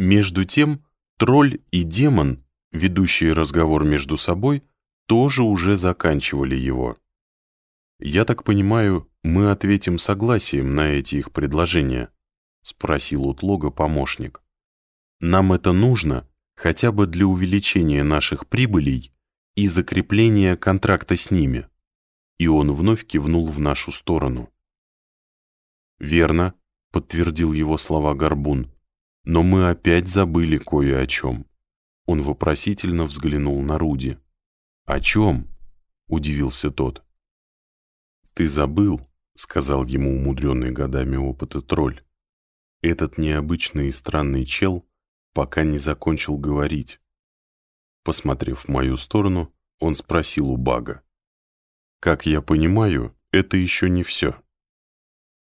Между тем, тролль и демон, ведущие разговор между собой, тоже уже заканчивали его. «Я так понимаю, мы ответим согласием на эти их предложения?» — спросил у Тлога помощник. «Нам это нужно хотя бы для увеличения наших прибылей и закрепления контракта с ними». И он вновь кивнул в нашу сторону. «Верно», — подтвердил его слова Горбун, «но мы опять забыли кое о чем». Он вопросительно взглянул на Руди. «О чем?» — удивился тот. «Ты забыл», — сказал ему умудренный годами опыта тролль. Этот необычный и странный чел пока не закончил говорить. Посмотрев в мою сторону, он спросил у Бага. «Как я понимаю, это еще не все».